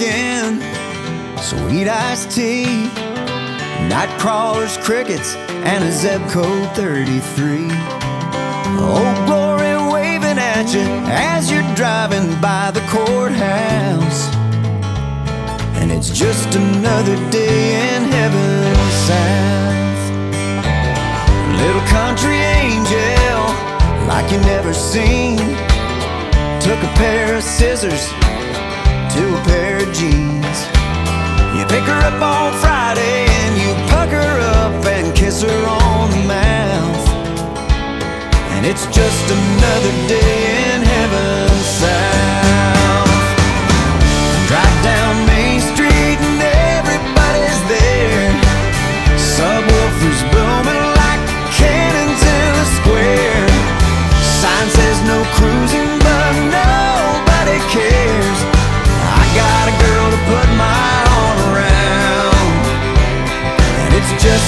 pumpkin, sweet iced tea, night crawlers, crickets, and a Zebco 33. Old glory waving at you as you're driving by the courthouse. And it's just another day in heaven south. Little country angel, like you never seen. Took a pair of scissors to a pair of jeans. You pick her up on Friday and you pucker her up and kiss her on the mouth. And it's just another day in heaven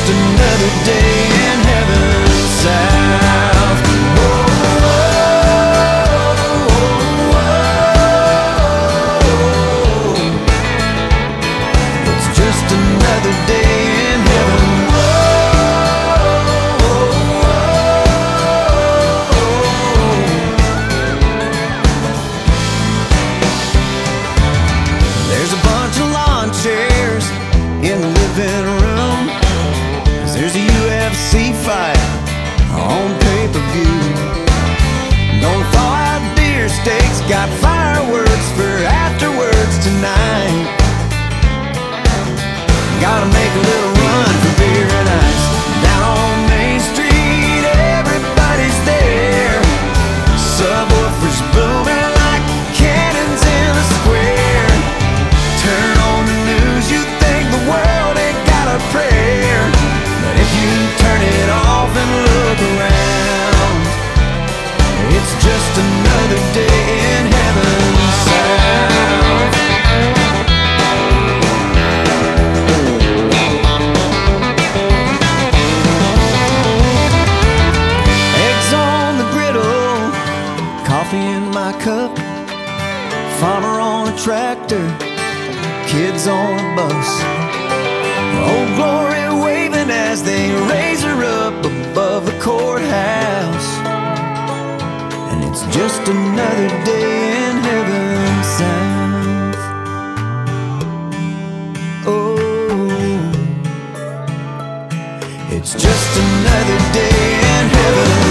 just got fireworks for afterwards tonight. Gotta make a little run for beer and ice. Down on Main Street, everybody's there. Subwoofers booming like cannons in a square. Turn on the news, you think the world ain't got a prayer. But if you turn it off and look around, it's just another day coffee in my cup, farmer on a tractor, kids on a bus. Old glory waving as they raise her up above the courthouse. And it's just another day in heaven south. Oh, it's just another day in heaven.